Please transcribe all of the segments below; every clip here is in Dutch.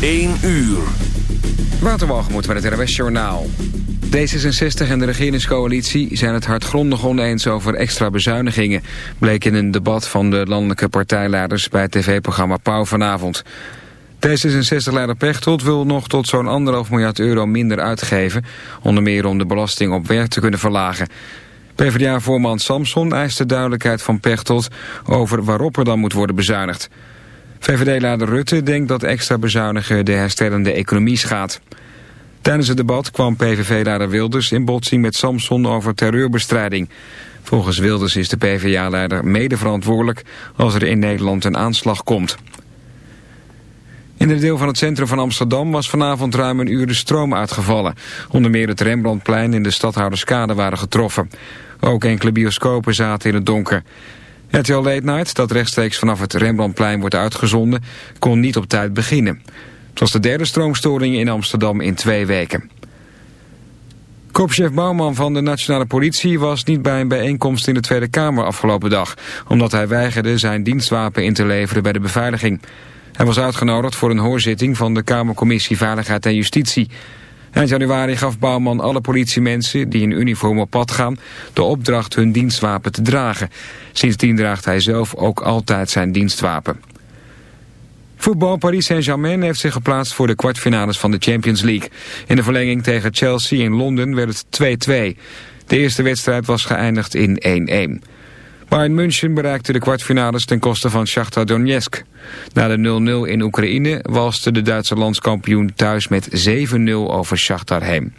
1 uur. Waterwalgemoed met het RWS Journaal. D66 en de regeringscoalitie zijn het hardgrondig oneens over extra bezuinigingen... bleek in een debat van de landelijke partijleiders bij het tv-programma Pauw vanavond. D66-leider Pechtold wil nog tot zo'n anderhalf miljard euro minder uitgeven... onder meer om de belasting op werk te kunnen verlagen. PvdA-voorman Samson eist de duidelijkheid van Pechtold over waarop er dan moet worden bezuinigd. VVD-leider Rutte denkt dat extra bezuinigen de herstellende economie schaadt. Tijdens het debat kwam PVV-leider Wilders in botsing met Samson over terreurbestrijding. Volgens Wilders is de PvdA-leider mede verantwoordelijk als er in Nederland een aanslag komt. In een deel van het centrum van Amsterdam was vanavond ruim een uur de stroom uitgevallen. Onder meer het Rembrandtplein en de Stadhouderskade waren getroffen. Ook enkele bioscopen zaten in het donker. RTL Late Night, dat rechtstreeks vanaf het Rembrandtplein wordt uitgezonden, kon niet op tijd beginnen. Het was de derde stroomstoring in Amsterdam in twee weken. Kopchef Bouwman van de Nationale Politie was niet bij een bijeenkomst in de Tweede Kamer afgelopen dag, omdat hij weigerde zijn dienstwapen in te leveren bij de beveiliging. Hij was uitgenodigd voor een hoorzitting van de Kamercommissie Veiligheid en Justitie. Eind januari gaf Bouwman alle politiemensen die in uniform op pad gaan... de opdracht hun dienstwapen te dragen. Sindsdien draagt hij zelf ook altijd zijn dienstwapen. Voetbal Paris Saint-Germain heeft zich geplaatst voor de kwartfinales van de Champions League. In de verlenging tegen Chelsea in Londen werd het 2-2. De eerste wedstrijd was geëindigd in 1-1. Bayern München bereikte de kwartfinales ten koste van Shakhtar Donetsk. Na de 0-0 in Oekraïne walste de Duitse landskampioen thuis met 7-0 over Shakhtar heen.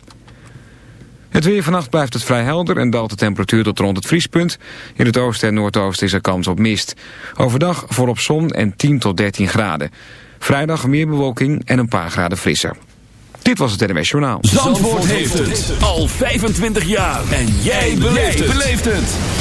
Het weer vannacht blijft het vrij helder en daalt de temperatuur tot rond het vriespunt. In het oosten en noordoosten is er kans op mist. Overdag volop zon en 10 tot 13 graden. Vrijdag meer bewolking en een paar graden frisser. Dit was het NMS Journaal. Zandvoort, heeft het al 25 jaar. En jij beleeft het.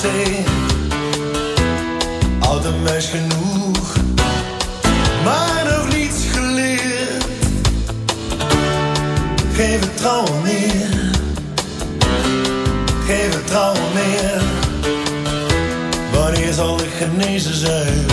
De wc. Oud en meis genoeg, maar nog niets geleerd. Geen vertrouwen meer, geen vertrouwen meer. Wanneer zal ik genezen zijn?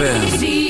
ZFM.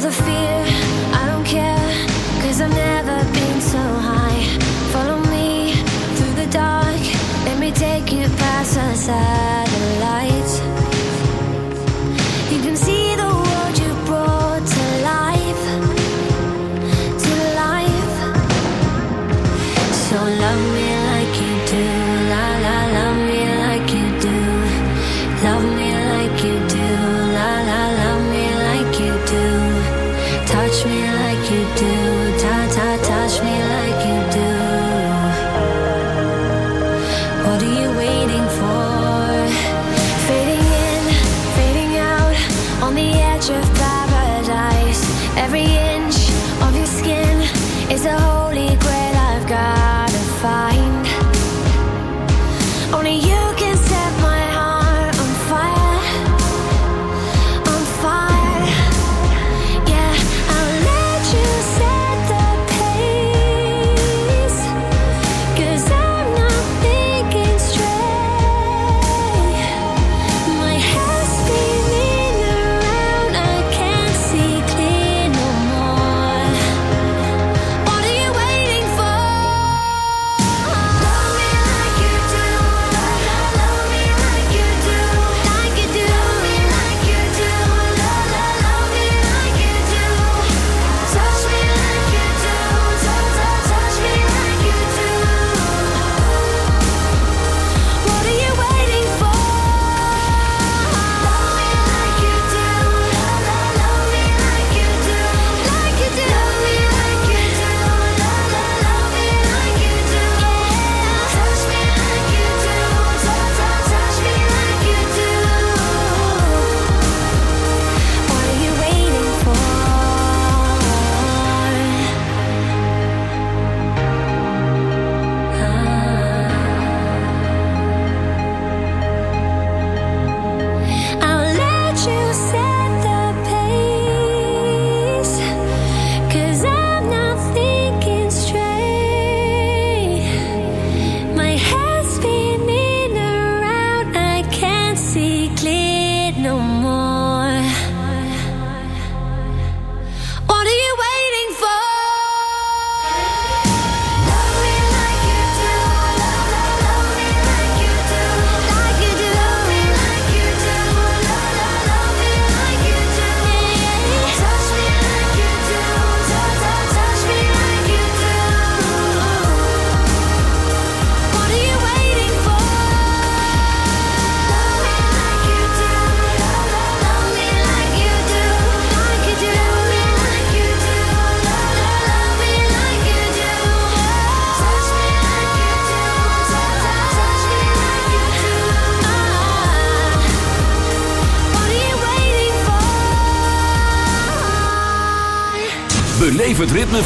the fear